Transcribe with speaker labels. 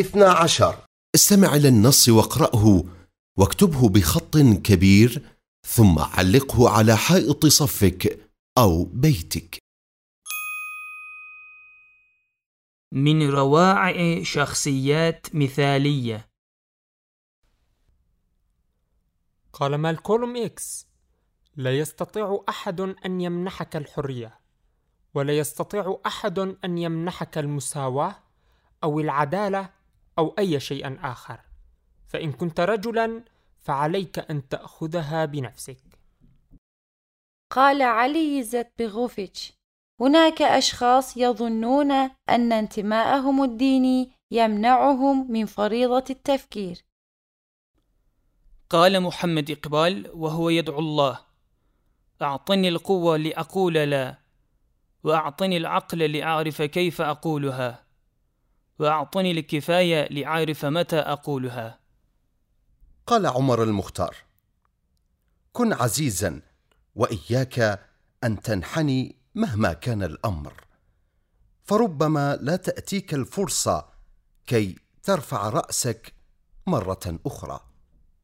Speaker 1: اثنا عشر.
Speaker 2: استمع إلى النص واقرأه واكتبه بخط كبير ثم علقه على حائط صفك أو بيتك.
Speaker 3: من روائع شخصيات مثالية.
Speaker 4: قال مالكولم إكس لا يستطيع أحد أن يمنحك الحرية ولا يستطيع أحد أن يمنحك المساواة أو العدالة أو أي شيء آخر. فإن كنت رجلا فعليك أن تأخذها بنفسك.
Speaker 5: قال علي زتبغوفيتش هناك أشخاص يظنون أن انتماءهم الديني يمنعهم من فريضة التفكير.
Speaker 3: قال محمد إقبال وهو يدعو الله أعطني القوة لأقول لا وأعطني العقل لأعرف كيف أقولها. وأعطني الكفاية لأعرف متى أقولها.
Speaker 1: قال عمر المختار كن عزيزا وإياك أن تنحني مهما كان الأمر فربما لا تأتيك الفرصة كي ترفع رأسك مرة أخرى.